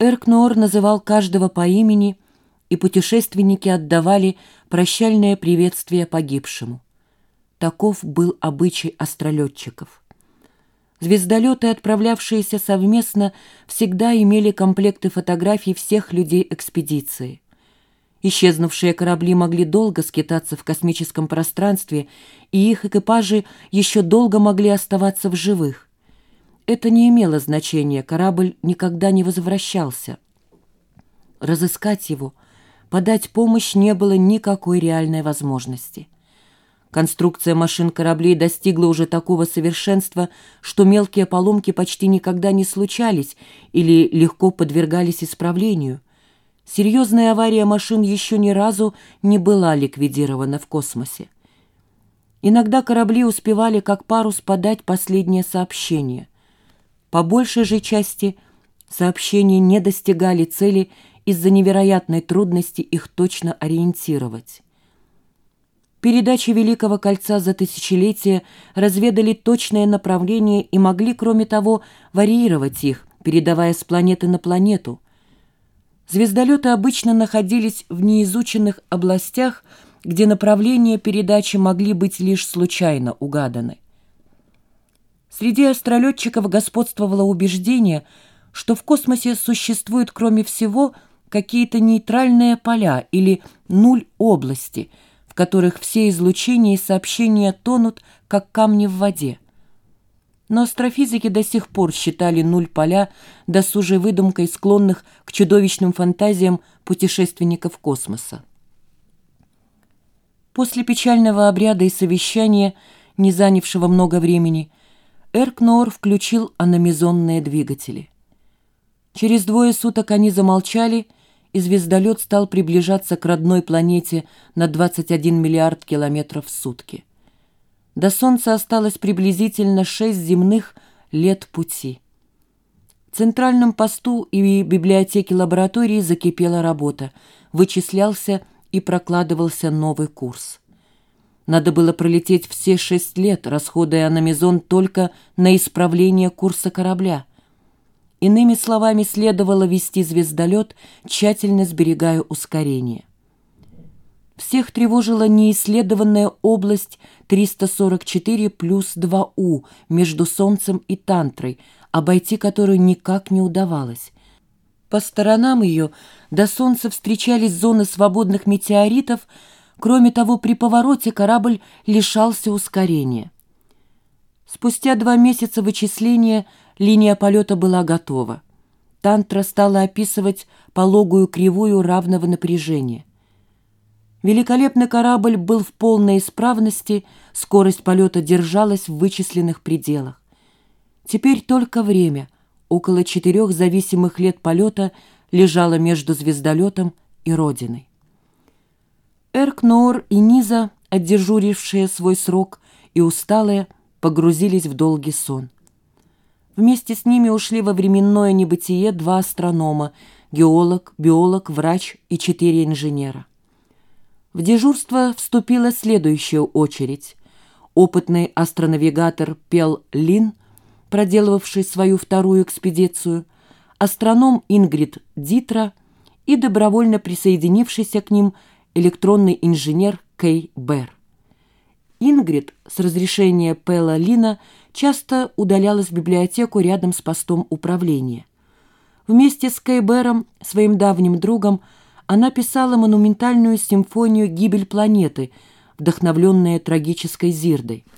Эркноор называл каждого по имени, и путешественники отдавали прощальное приветствие погибшему. Таков был обычай астролетчиков. Звездолеты, отправлявшиеся совместно, всегда имели комплекты фотографий всех людей экспедиции. Исчезнувшие корабли могли долго скитаться в космическом пространстве, и их экипажи еще долго могли оставаться в живых. Это не имело значения, корабль никогда не возвращался. Разыскать его, подать помощь не было никакой реальной возможности. Конструкция машин кораблей достигла уже такого совершенства, что мелкие поломки почти никогда не случались или легко подвергались исправлению. Серьезная авария машин еще ни разу не была ликвидирована в космосе. Иногда корабли успевали как парус подать последнее сообщение. По большей же части сообщения не достигали цели из-за невероятной трудности их точно ориентировать. Передачи Великого Кольца за тысячелетия разведали точное направление и могли, кроме того, варьировать их, передавая с планеты на планету. Звездолеты обычно находились в неизученных областях, где направления передачи могли быть лишь случайно угаданы. Среди астролетчиков господствовало убеждение, что в космосе существует, кроме всего, какие-то нейтральные поля или нуль области – которых все излучения и сообщения тонут, как камни в воде. Но астрофизики до сих пор считали нуль поля досужей выдумкой склонных к чудовищным фантазиям путешественников космоса. После печального обряда и совещания, не занявшего много времени, Эркнор включил аномизонные двигатели. Через двое суток они замолчали и звездолет стал приближаться к родной планете на 21 миллиард километров в сутки. До Солнца осталось приблизительно 6 земных лет пути. В центральном посту и библиотеке лаборатории закипела работа, вычислялся и прокладывался новый курс. Надо было пролететь все шесть лет, расходуя аномизон только на исправление курса корабля. Иными словами, следовало вести звездолет, тщательно сберегая ускорение. Всех тревожила неисследованная область 344 плюс 2У между Солнцем и Тантрой, обойти которую никак не удавалось. По сторонам ее до Солнца встречались зоны свободных метеоритов, кроме того, при повороте корабль лишался ускорения. Спустя два месяца вычисления линия полета была готова. Тантра стала описывать пологую кривую равного напряжения. Великолепный корабль был в полной исправности, скорость полета держалась в вычисленных пределах. Теперь только время, около четырех зависимых лет полета, лежало между звездолетом и Родиной. Эркноор и Низа, отдежурившие свой срок и усталые, погрузились в долгий сон. Вместе с ними ушли во временное небытие два астронома – геолог, биолог, врач и четыре инженера. В дежурство вступила следующая очередь. Опытный астронавигатор Пел Лин, проделывавший свою вторую экспедицию, астроном Ингрид Дитра и добровольно присоединившийся к ним электронный инженер Кей Берр. Ингрид с разрешения Пэла Лина часто удалялась в библиотеку рядом с постом управления. Вместе с Кейбером, своим давним другом, она писала монументальную симфонию «Гибель планеты», вдохновленная трагической Зирдой –